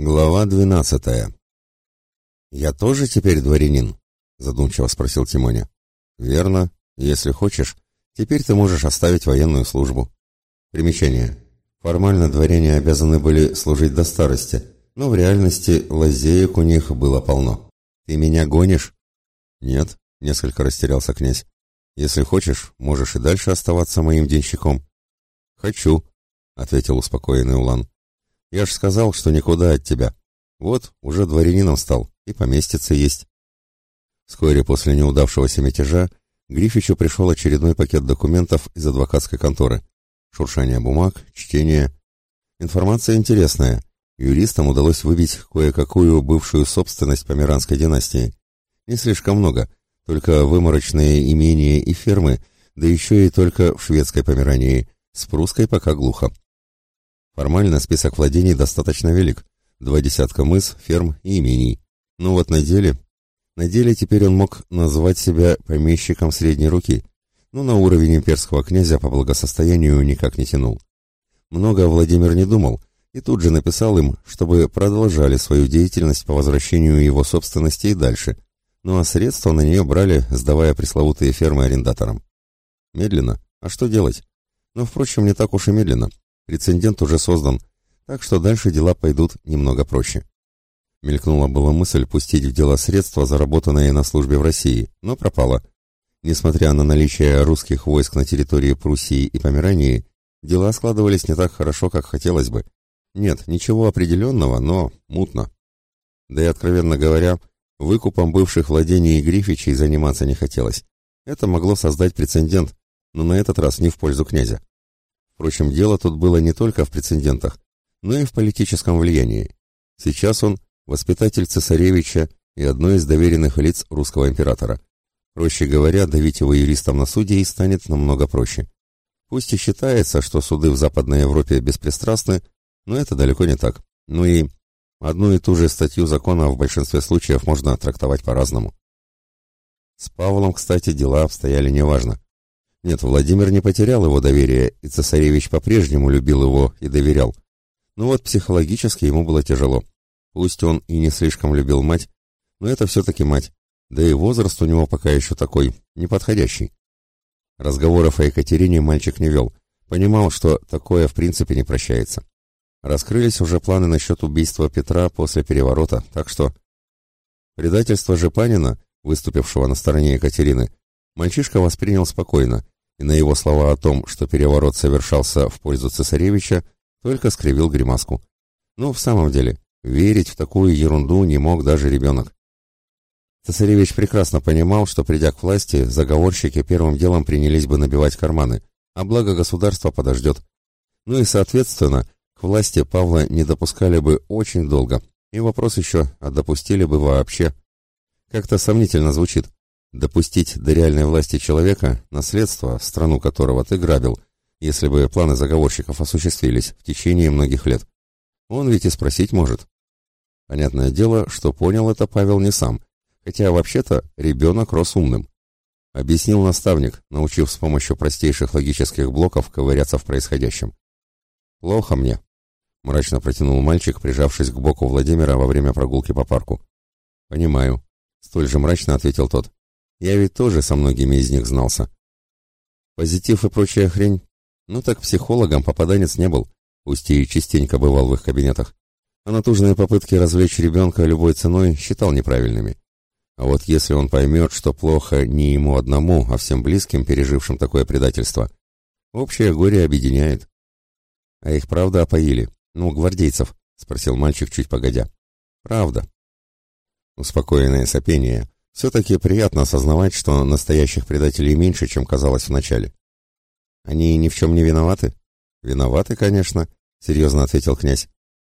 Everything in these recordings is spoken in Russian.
Глава двенадцатая. «Я тоже теперь дворянин?» — задумчиво спросил Тимоня. «Верно. Если хочешь, теперь ты можешь оставить военную службу». Примечание. Формально дворяне обязаны были служить до старости, но в реальности лазеек у них было полно. «Ты меня гонишь?» «Нет», — несколько растерялся князь. «Если хочешь, можешь и дальше оставаться моим денщиком». «Хочу», — ответил успокоенный Улан. Я ж сказал, что никуда от тебя. Вот, уже дворянином стал, и поместится есть. Вскоре после неудавшегося мятежа Грифичу пришел очередной пакет документов из адвокатской конторы. Шуршание бумаг, чтение. Информация интересная. Юристам удалось выбить кое-какую бывшую собственность Померанской династии. Не слишком много, только выморочные имения и фермы, да еще и только в шведской Померании, с прусской пока глухо. Формально список владений достаточно велик. Два десятка мыс, ферм и имений. Но вот на деле... На деле теперь он мог назвать себя помещиком средней руки, но на уровень имперского князя по благосостоянию никак не тянул. Много Владимир не думал, и тут же написал им, чтобы продолжали свою деятельность по возвращению его собственности и дальше, ну а средства на нее брали, сдавая пресловутые фермы арендаторам. Медленно. А что делать? Но, впрочем, не так уж и медленно. Прецедент уже создан, так что дальше дела пойдут немного проще. Мелькнула была мысль пустить в дело средства, заработанные на службе в России, но пропала. Несмотря на наличие русских войск на территории Пруссии и Померании, дела складывались не так хорошо, как хотелось бы. Нет, ничего определенного, но мутно. Да и, откровенно говоря, выкупом бывших владений Грифичей заниматься не хотелось. Это могло создать прецедент, но на этот раз не в пользу князя. Впрочем, дело тут было не только в прецедентах, но и в политическом влиянии. Сейчас он воспитатель цесаревича и одно из доверенных лиц русского императора. Проще говоря, давить его юристом на судей станет намного проще. Пусть и считается, что суды в Западной Европе беспристрастны, но это далеко не так. Ну и одну и ту же статью закона в большинстве случаев можно трактовать по-разному. С Павлом, кстати, дела обстояли неважно. Нет, Владимир не потерял его доверия, и цесаревич по-прежнему любил его и доверял. Но вот психологически ему было тяжело. Пусть он и не слишком любил мать, но это все-таки мать. Да и возраст у него пока еще такой, неподходящий. Разговоров о Екатерине мальчик не вел. Понимал, что такое в принципе не прощается. Раскрылись уже планы насчет убийства Петра после переворота, так что... Предательство же Панина, выступившего на стороне Екатерины, мальчишка воспринял спокойно, и на его слова о том, что переворот совершался в пользу цесаревича, только скривил гримаску. Ну, в самом деле, верить в такую ерунду не мог даже ребенок. Цесаревич прекрасно понимал, что, придя к власти, заговорщики первым делом принялись бы набивать карманы, а благо государства подождет. Ну и, соответственно, к власти Павла не допускали бы очень долго, и вопрос еще, а допустили бы вообще. Как-то сомнительно звучит. Допустить до реальной власти человека, наследство, страну которого ты грабил, если бы планы заговорщиков осуществились в течение многих лет. Он ведь и спросить может. Понятное дело, что понял это Павел не сам, хотя вообще-то ребенок рос умным. Объяснил наставник, научив с помощью простейших логических блоков ковыряться в происходящем. «Плохо мне», — мрачно протянул мальчик, прижавшись к боку Владимира во время прогулки по парку. «Понимаю», — столь же мрачно ответил тот. Я ведь тоже со многими из них знался. Позитив и прочая хрень. Ну так психологом попаданец не был, пусть и частенько бывал в их кабинетах. А натужные попытки развлечь ребенка любой ценой считал неправильными. А вот если он поймет, что плохо не ему одному, а всем близким, пережившим такое предательство, общее горе объединяет. А их правда опоили? Ну, гвардейцев, спросил мальчик чуть погодя. Правда. Успокоенное сопение, все-таки приятно осознавать, что настоящих предателей меньше, чем казалось вначале. Они ни в чем не виноваты? Виноваты, конечно, серьезно ответил князь.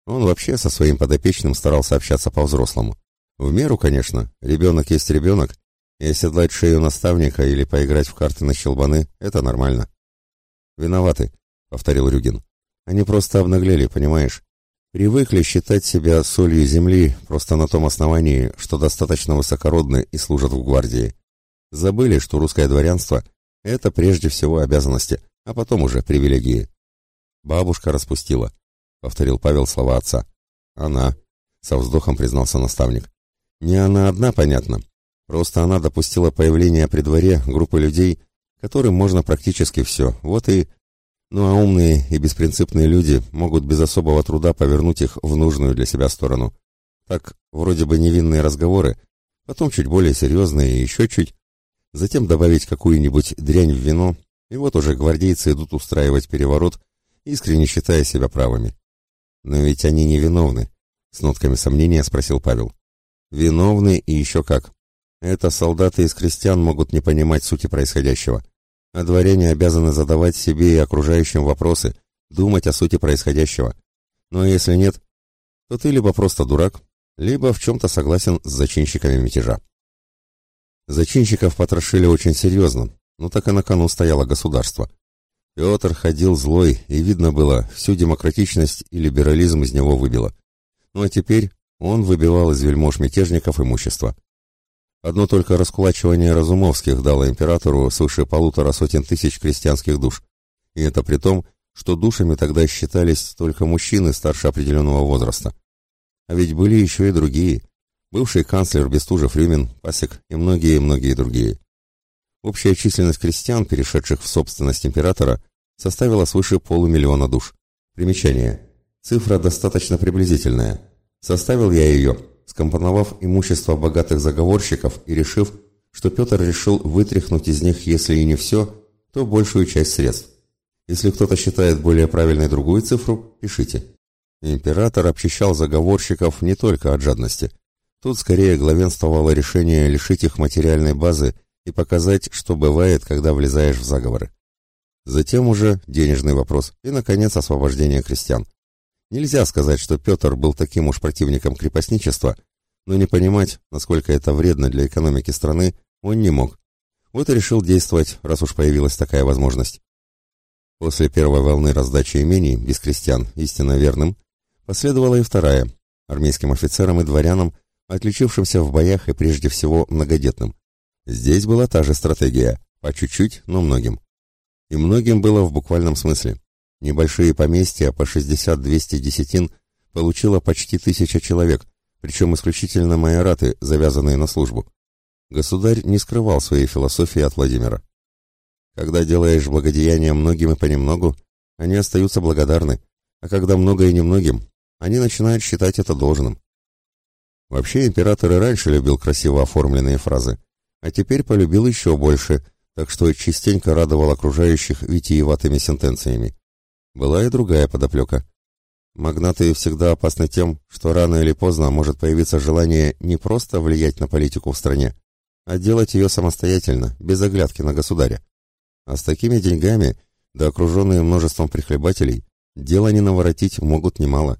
Он вообще со своим подопечным старался общаться по-взрослому. В меру, конечно, ребенок есть ребенок, и оседлать шею наставника или поиграть в карты на щелбаны — это нормально. «Виноваты», — повторил Рюгин. «Они просто обнаглели, понимаешь? Привыкли считать себя солью земли просто на том основании, что достаточно высокородны и служат в гвардии. Забыли, что русское дворянство – это прежде всего обязанности, а потом уже привилегии. «Бабушка распустила», – повторил Павел слова отца. «Она», со вздохом признался наставник. Не она одна, понятно. Просто она допустила появление при дворе группы людей, которым можно практически все. Вот и... Ну а умные и беспринципные люди могут без особого труда повернуть их в нужную для себя сторону. Так, вроде бы невинные разговоры, потом чуть более серьезные и еще чуть. Затем добавить какую-нибудь дрянь в вино, и вот уже гвардейцы идут устраивать переворот, искренне считая себя правыми. Но ведь они не виновны, с нотками сомнения спросил Павел. Виновны и еще как. Это солдаты из крестьян могут не понимать сути происходящего. А дворяне обязаны задавать себе и окружающим вопросы, думать о сути происходящего. Но если нет, то ты либо просто дурак, либо в чем-то согласен с зачинщиками мятежа. Зачинщиков потрошили очень серьезно, но так и на кону стояло государство. Петр ходил злой, и видно было, всю демократичность и либерализм из него выбило. Ну а теперь он выбивал из вельмож мятежников имущество. Одно только раскулачивание Разумовских дало императору свыше полутора сотен тысяч крестьянских душ. И это при том, что душами тогда считались только мужчины старше определенного возраста. А ведь были еще и другие. Бывший канцлер Бестужев-Рюмин, Пасек и многие-многие другие. Общая численность крестьян, перешедших в собственность императора, составила свыше полумиллиона душ. Примечание. Цифра достаточно приблизительная. Составил я ее скомпоновав имущество богатых заговорщиков и решив, что Петр решил вытряхнуть из них, если и не все, то большую часть средств. Если кто-то считает более правильной другую цифру, пишите. Император обчищал заговорщиков не только от жадности. Тут скорее главенствовало решение лишить их материальной базы и показать, что бывает, когда влезаешь в заговоры. Затем уже денежный вопрос и, наконец, освобождение крестьян. Нельзя сказать, что Петр был таким уж противником крепостничества, но не понимать, насколько это вредно для экономики страны, он не мог. Вот и решил действовать, раз уж появилась такая возможность. После первой волны раздачи имений, без крестьян, истинно верным, последовала и вторая, армейским офицерам и дворянам, отличившимся в боях и прежде всего многодетным. Здесь была та же стратегия, по чуть-чуть, но многим. И многим было в буквальном смысле. Небольшие поместья по 60-200 десятин получило почти тысяча человек, причем исключительно майораты, завязанные на службу. Государь не скрывал своей философии от Владимира. Когда делаешь благодеяние многим и понемногу, они остаются благодарны, а когда много и немногим, они начинают считать это должным. Вообще император и раньше любил красиво оформленные фразы, а теперь полюбил еще больше, так что частенько радовал окружающих витиеватыми сентенциями. Была и другая подоплека. Магнаты всегда опасны тем, что рано или поздно может появиться желание не просто влиять на политику в стране, а делать ее самостоятельно, без оглядки на государя. А с такими деньгами, да окруженные множеством прихлебателей, дело не наворотить могут немало.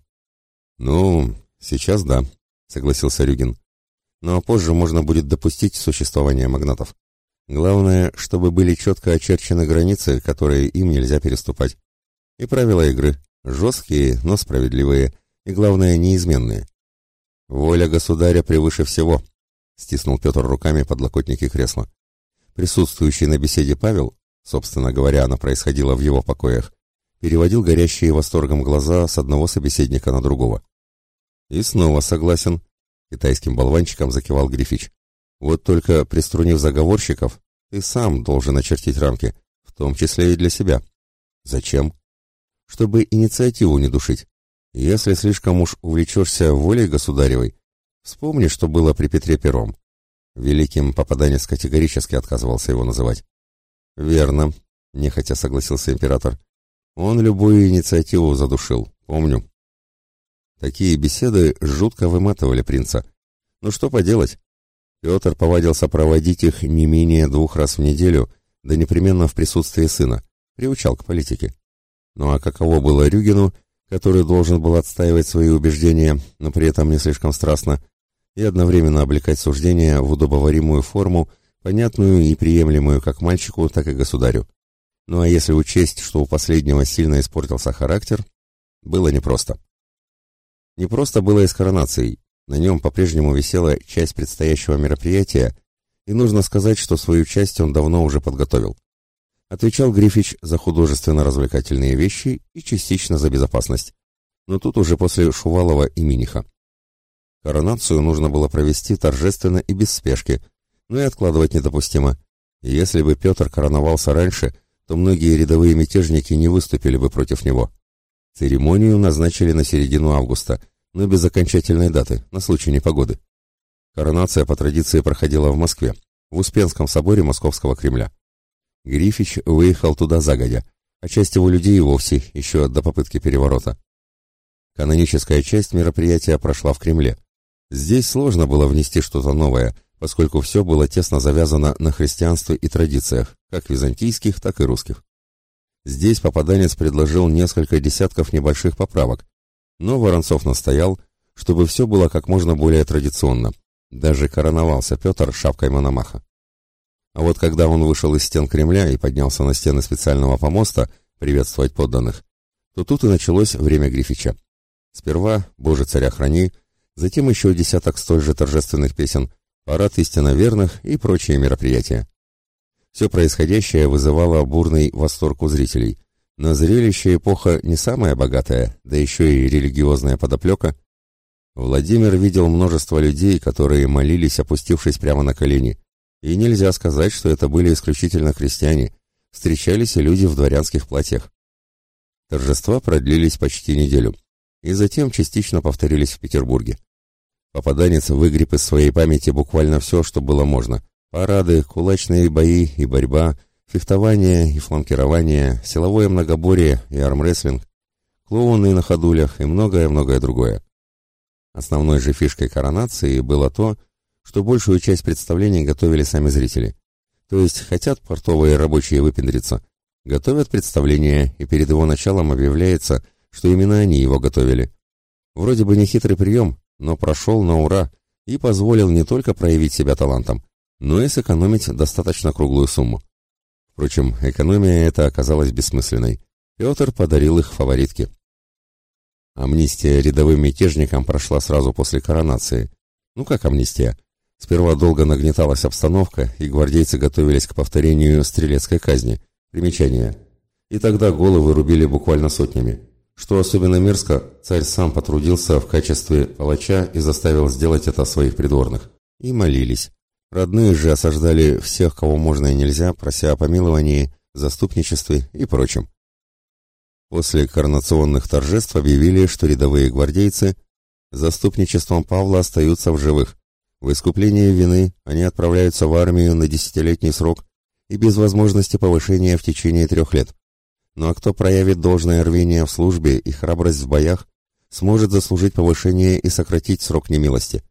«Ну, сейчас да», — согласился Рюгин. «Но позже можно будет допустить существование магнатов. Главное, чтобы были четко очерчены границы, которые им нельзя переступать. И правила игры. Жесткие, но справедливые. И, главное, неизменные. «Воля государя превыше всего», — стиснул Петр руками подлокотники кресла. Присутствующий на беседе Павел, собственно говоря, она происходила в его покоях, переводил горящие восторгом глаза с одного собеседника на другого. «И снова согласен», — китайским болванчиком закивал Грифич. «Вот только, приструнив заговорщиков, ты сам должен очертить рамки, в том числе и для себя». «Зачем?» Чтобы инициативу не душить. Если слишком уж увлечешься волей государевой, вспомни, что было при Петре Первом. Великим попаданец категорически отказывался его называть. «Верно», — нехотя согласился император. «Он любую инициативу задушил, помню». Такие беседы жутко выматывали принца. Ну что поделать? Петр повадился проводить их не менее двух раз в неделю, да непременно в присутствии сына. Приучал к политике. Ну а каково было Рюгину, который должен был отстаивать свои убеждения, но при этом не слишком страстно, и одновременно облекать суждения в удобоваримую форму, понятную и приемлемую как мальчику, так и государю. Ну а если учесть, что у последнего сильно испортился характер, было непросто. Непросто было и с коронацией. На нем по-прежнему висела часть предстоящего мероприятия, и нужно сказать, что свою часть он давно уже подготовил отвечал Грифич за художественно-развлекательные вещи и частично за безопасность. Но тут уже после Шувалова и Миниха. Коронацию нужно было провести торжественно и без спешки, но и откладывать недопустимо. Если бы Петр короновался раньше, то многие рядовые мятежники не выступили бы против него. Церемонию назначили на середину августа, но без окончательной даты, на случай непогоды. Коронация по традиции проходила в Москве, в Успенском соборе Московского Кремля. Грифич выехал туда загодя, а часть его людей и вовсе еще до попытки переворота. Каноническая часть мероприятия прошла в Кремле. Здесь сложно было внести что-то новое, поскольку все было тесно завязано на христианстве и традициях, как византийских, так и русских. Здесь попаданец предложил несколько десятков небольших поправок, но Воронцов настоял, чтобы все было как можно более традиционно. Даже короновался Петр шапкой Мономаха. А вот когда он вышел из стен Кремля и поднялся на стены специального помоста приветствовать подданных, то тут и началось время Грифича. Сперва «Боже, царя храни», затем еще десяток столь же торжественных песен, парад истинно верных и прочие мероприятия. Все происходящее вызывало бурный восторг у зрителей, но зрелище эпоха не самая богатая, да еще и религиозная подоплека. Владимир видел множество людей, которые молились, опустившись прямо на колени, и нельзя сказать, что это были исключительно крестьяне, встречались и люди в дворянских платьях. Торжества продлились почти неделю, и затем частично повторились в Петербурге. Попаданец выгреб из своей памяти буквально все, что было можно. Парады, кулачные бои и борьба, фехтование и фланкирование, силовое многоборье и армрестлинг, клоуны на ходулях и многое-многое другое. Основной же фишкой коронации было то, что большую часть представлений готовили сами зрители. То есть хотят портовые рабочие выпендриться, готовят представление, и перед его началом объявляется, что именно они его готовили. Вроде бы не хитрый прием, но прошел на ура и позволил не только проявить себя талантом, но и сэкономить достаточно круглую сумму. Впрочем, экономия эта оказалась бессмысленной. Петр подарил их фаворитке. Амнистия рядовым мятежникам прошла сразу после коронации. Ну как амнистия? Сперва долго нагнеталась обстановка, и гвардейцы готовились к повторению стрелецкой казни. Примечание. И тогда головы рубили буквально сотнями. Что особенно мерзко, царь сам потрудился в качестве палача и заставил сделать это своих придворных. И молились. Родные же осаждали всех, кого можно и нельзя, прося о помиловании, заступничестве и прочем. После коронационных торжеств объявили, что рядовые гвардейцы заступничеством Павла остаются в живых. В искупление вины они отправляются в армию на десятилетний срок и без возможности повышения в течение трех лет. Ну а кто проявит должное рвение в службе и храбрость в боях, сможет заслужить повышение и сократить срок немилости.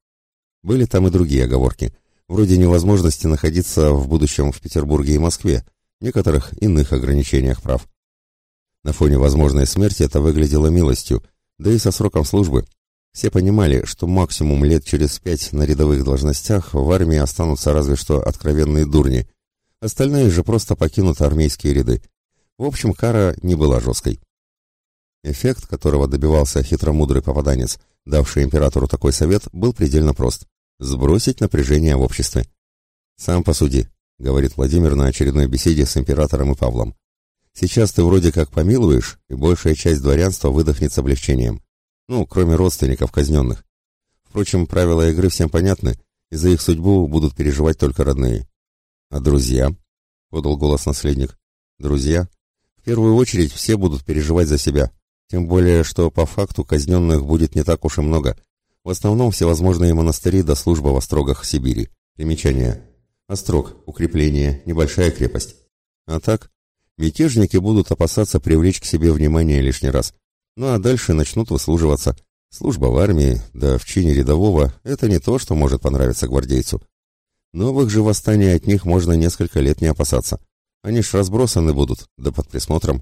Были там и другие оговорки, вроде невозможности находиться в будущем в Петербурге и Москве, некоторых иных ограничениях прав. На фоне возможной смерти это выглядело милостью, да и со сроком службы. Все понимали, что максимум лет через пять на рядовых должностях в армии останутся разве что откровенные дурни, остальные же просто покинут армейские ряды, в общем, кара не была жесткой. Эффект, которого добивался хитромудрый попаданец, давший императору такой совет, был предельно прост – сбросить напряжение в обществе. «Сам посуди», — говорит Владимир на очередной беседе с императором и Павлом. «Сейчас ты вроде как помилуешь, и большая часть дворянства выдохнет с облегчением. Ну, кроме родственников казненных. Впрочем, правила игры всем понятны, и за их судьбу будут переживать только родные». «А друзья?» — подал голос наследник. «Друзья?» В первую очередь все будут переживать за себя, тем более, что по факту казненных будет не так уж и много. В основном всевозможные монастыри до службы в Острогах Сибири. Примечание. Острог, укрепление, небольшая крепость. А так, мятежники будут опасаться привлечь к себе внимание лишний раз. Ну а дальше начнут выслуживаться. Служба в армии, да в чине рядового, это не то, что может понравиться гвардейцу. Новых же восстаний от них можно несколько лет не опасаться. Они ж разбросаны будут, да под присмотром.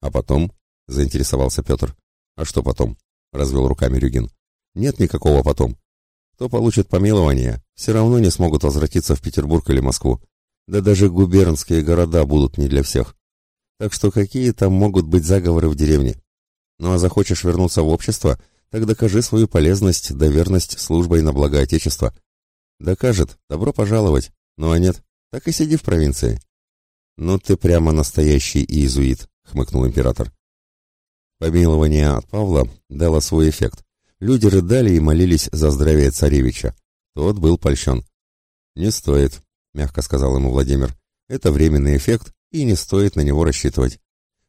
А потом, — заинтересовался Петр. А что потом? — развел руками Рюгин. Нет никакого потом. Кто получит помилование, все равно не смогут возвратиться в Петербург или Москву. Да даже губернские города будут не для всех. Так что какие там могут быть заговоры в деревне? Ну а захочешь вернуться в общество, так докажи свою полезность да службой на благо Отечества. Докажет, добро пожаловать. Ну а нет, так и сиди в провинции. «Ну ты прямо настоящий иезуит», — хмыкнул император. Помилование от Павла дало свой эффект. Люди рыдали и молились за здравие царевича. Тот был польщен. «Не стоит», — мягко сказал ему Владимир. «Это временный эффект, и не стоит на него рассчитывать.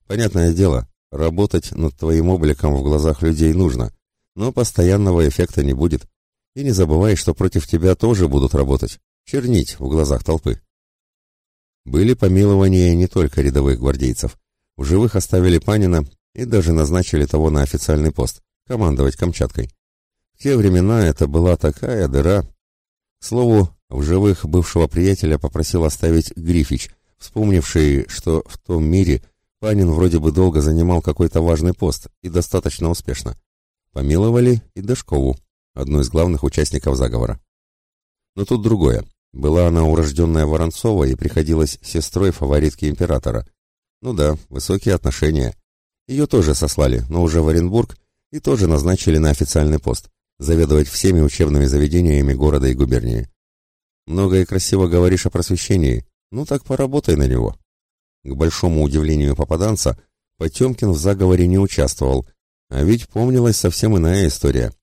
Понятное дело, работать над твоим обликом в глазах людей нужно, но постоянного эффекта не будет. И не забывай, что против тебя тоже будут работать, чернить в глазах толпы». Были помилования не только рядовых гвардейцев. В живых оставили Панина и даже назначили того на официальный пост — командовать Камчаткой. В те времена это была такая дыра. К слову, в живых бывшего приятеля попросил оставить Грифич, вспомнивший, что в том мире Панин вроде бы долго занимал какой-то важный пост и достаточно успешно. Помиловали и Дашкову, одну из главных участников заговора. Но тут другое. Была она урожденная Воронцова и приходилась сестрой фаворитки императора. Ну да, высокие отношения. Ее тоже сослали, но уже в Оренбург, и тоже назначили на официальный пост, заведовать всеми учебными заведениями города и губернии. Много и красиво говоришь о просвещении, ну так поработай на него. К большому удивлению попаданца, Потемкин в заговоре не участвовал, а ведь помнилась совсем иная история.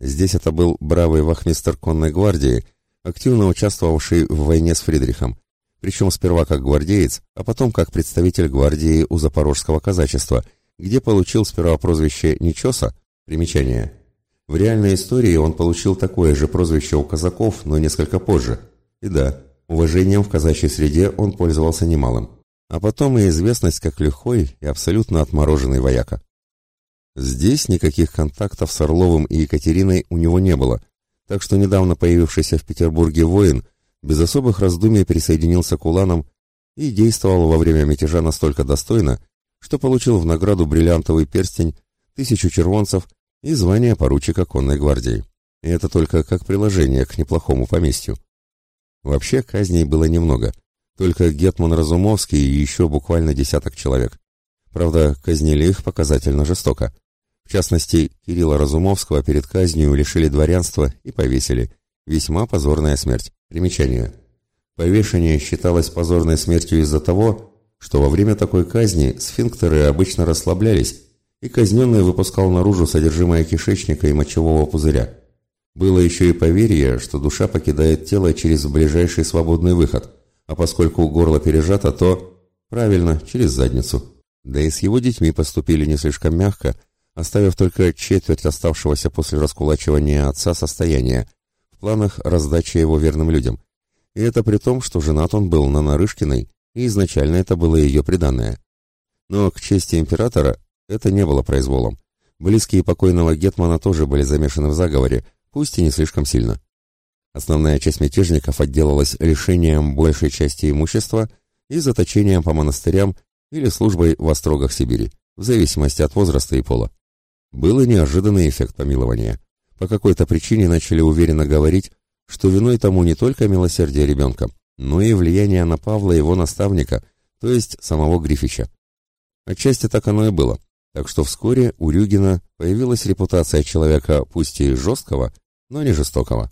Здесь это был бравый вахмистр конной гвардии, активно участвовавший в войне с Фридрихом, причем сперва как гвардеец, а потом как представитель гвардии у запорожского казачества, где получил сперва прозвище Нечеса, примечание. В реальной истории он получил такое же прозвище у казаков, но несколько позже. И да, уважением в казачьей среде он пользовался немалым. А потом и известность как лихой и абсолютно отмороженный вояка. Здесь никаких контактов с Орловым и Екатериной у него не было, так что недавно появившийся в Петербурге воин без особых раздумий присоединился к уланам и действовал во время мятежа настолько достойно, что получил в награду бриллиантовый перстень, тысячу червонцев и звание поручика конной гвардии. И это только как приложение к неплохому поместью. Вообще казней было немного, только Гетман Разумовский и еще буквально десяток человек. Правда, казнили их показательно жестоко. В частности, Кирилла Разумовского перед казнью лишили дворянства и повесили. Весьма позорная смерть. Примечание. Повешение считалось позорной смертью из-за того, что во время такой казни сфинктеры обычно расслаблялись, и казненный выпускал наружу содержимое кишечника и мочевого пузыря. Было еще и поверье, что душа покидает тело через ближайший свободный выход, а поскольку горло пережато, то... Правильно, через задницу. Да и с его детьми поступили не слишком мягко – оставив только четверть оставшегося после раскулачивания отца состояния, в планах раздачи его верным людям. И это при том, что женат он был на Нарышкиной, и изначально это было ее приданное. Но к чести императора это не было произволом. Близкие покойного Гетмана тоже были замешаны в заговоре, пусть и не слишком сильно. Основная часть мятежников отделалась лишением большей части имущества и заточением по монастырям или службой в острогах Сибири, в зависимости от возраста и пола. Был и неожиданный эффект помилования. По какой-то причине начали уверенно говорить, что виной тому не только милосердие ребенка, но и влияние на Павла его наставника, то есть самого Грифича. Отчасти так оно и было. Так что вскоре у Рюгина появилась репутация человека пусть и жесткого, но не жестокого.